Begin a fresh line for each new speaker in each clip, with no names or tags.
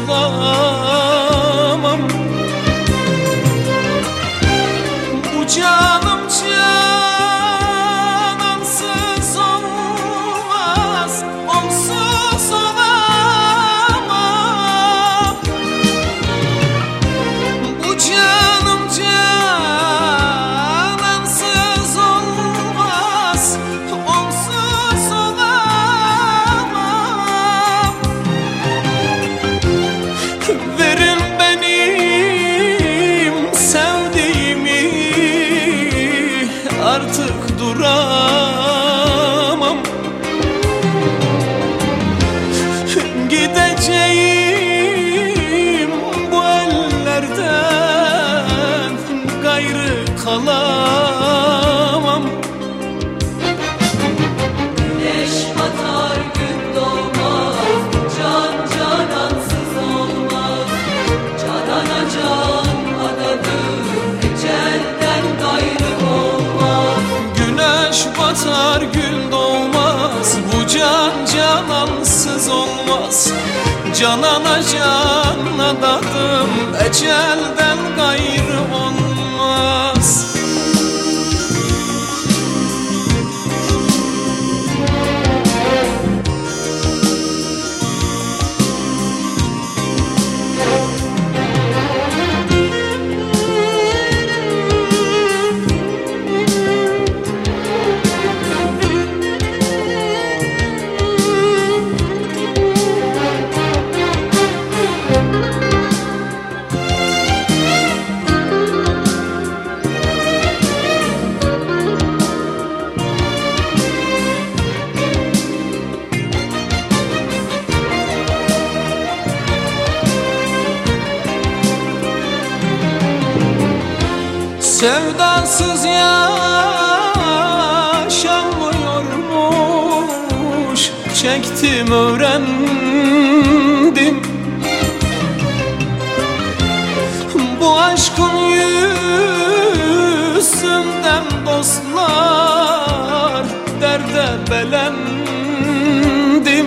Oh. Gayrı kalamam
Güneş batar gün doğmaz Can canansız olmaz. Canana can adadır Ecelden gayrı olmaz.
Güneş batar gül doğmaz Bu can canansız olmaz. Canana can adadım Ecelden Sevdasız yaşanmıyormuş. Çektim öğrendim. Bu aşkın yüzünden dostlar Derde belendim.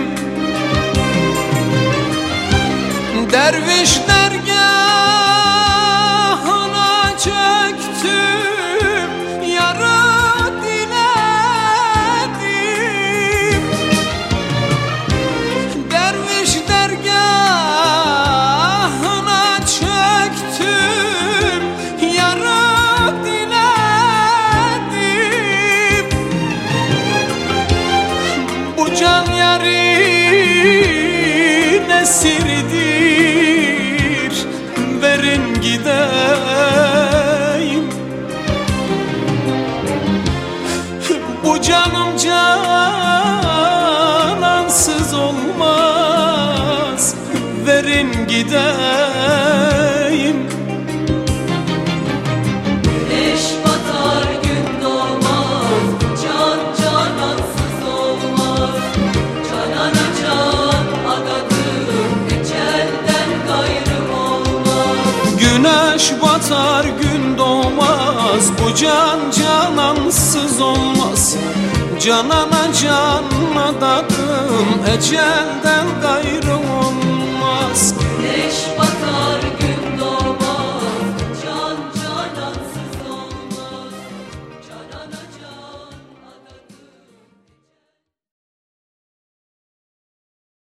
Derviş yarın esiridir Verin gideyim. Bu canım canansız olmaz Verin gideyim
Can canansız olmaz Canana canla takım Ecelden gayrı olmaz.
Neşba